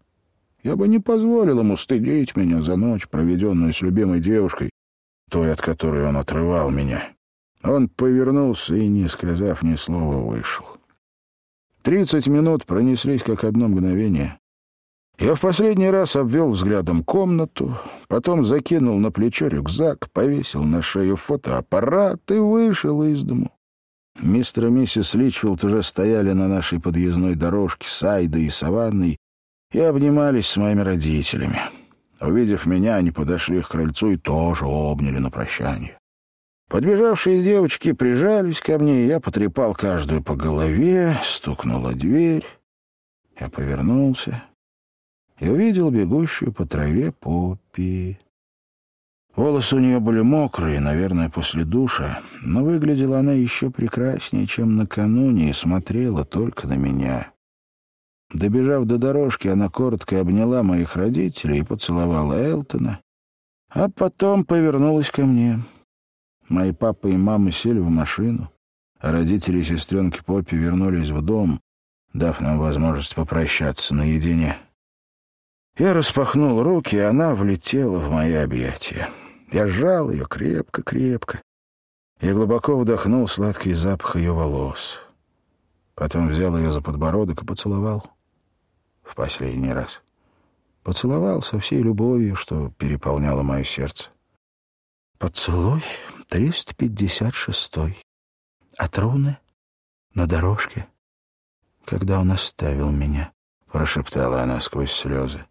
Я бы не позволил ему стыдить меня за ночь, проведенную с любимой девушкой, той, от которой он отрывал меня. Он повернулся и, не сказав ни слова, вышел. Тридцать минут пронеслись как одно мгновение. Я в последний раз обвел взглядом комнату, потом закинул на плечо рюкзак, повесил на шею фотоаппарат и вышел из дому. Мистер и миссис Личфилд уже стояли на нашей подъездной дорожке с Айдой и Саванной и обнимались с моими родителями. Увидев меня, они подошли к крыльцу и тоже обняли на прощание. Подбежавшие девочки прижались ко мне, и я потрепал каждую по голове, стукнула дверь. Я повернулся и увидел бегущую по траве Поппи. Волосы у нее были мокрые, наверное, после душа, но выглядела она еще прекраснее, чем накануне, и смотрела только на меня. Добежав до дорожки, она коротко обняла моих родителей и поцеловала Элтона, а потом повернулась ко мне. Мои папа и мама сели в машину, а родители и сестренки Поппи вернулись в дом, дав нам возможность попрощаться наедине. Я распахнул руки, и она влетела в мои объятия. Я сжал ее крепко-крепко. Я глубоко вдохнул сладкий запах ее волос. Потом взял ее за подбородок и поцеловал. В последний раз. Поцеловал со всей любовью, что переполняло мое сердце. Поцелуй 356-й. От руны на дорожке, когда он оставил меня, — прошептала она сквозь слезы.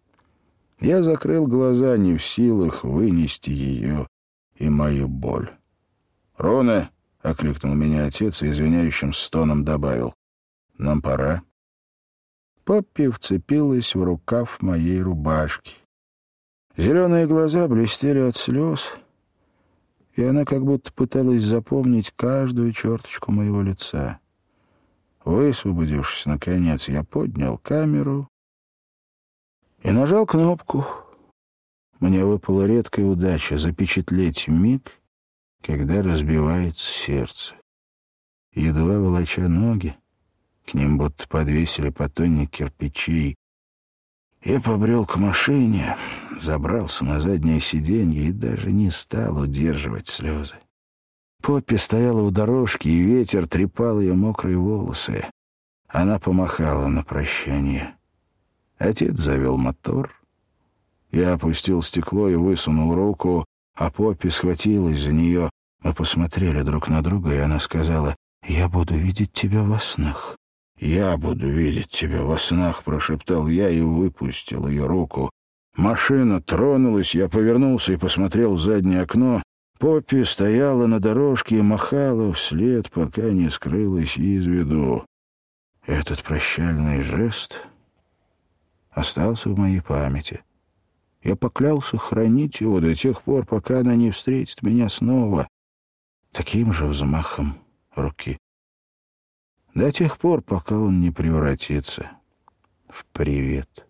Я закрыл глаза, не в силах вынести ее и мою боль. «Рона!» — окликнул меня отец и извиняющим стоном добавил. «Нам пора». Поппи вцепилась в рукав моей рубашки. Зеленые глаза блестели от слез, и она как будто пыталась запомнить каждую черточку моего лица. Высвободившись, наконец, я поднял камеру и нажал кнопку. Мне выпала редкая удача запечатлеть миг, когда разбивается сердце. Едва волоча ноги, к ним будто подвесили по тонне кирпичей, я побрел к машине, забрался на заднее сиденье и даже не стал удерживать слезы. Поппи стояла у дорожки, и ветер трепал ее мокрые волосы. Она помахала на прощание. Отец завел мотор. Я опустил стекло и высунул руку, а Поппи схватилась за нее. Мы посмотрели друг на друга, и она сказала, «Я буду видеть тебя во снах». «Я буду видеть тебя во снах», — прошептал я и выпустил ее руку. Машина тронулась, я повернулся и посмотрел в заднее окно. Поппи стояла на дорожке и махала вслед, пока не скрылась из виду. Этот прощальный жест остался в моей памяти. Я поклялся хранить его до тех пор, пока она не встретит меня снова таким же взмахом руки. До тех пор, пока он не превратится в привет.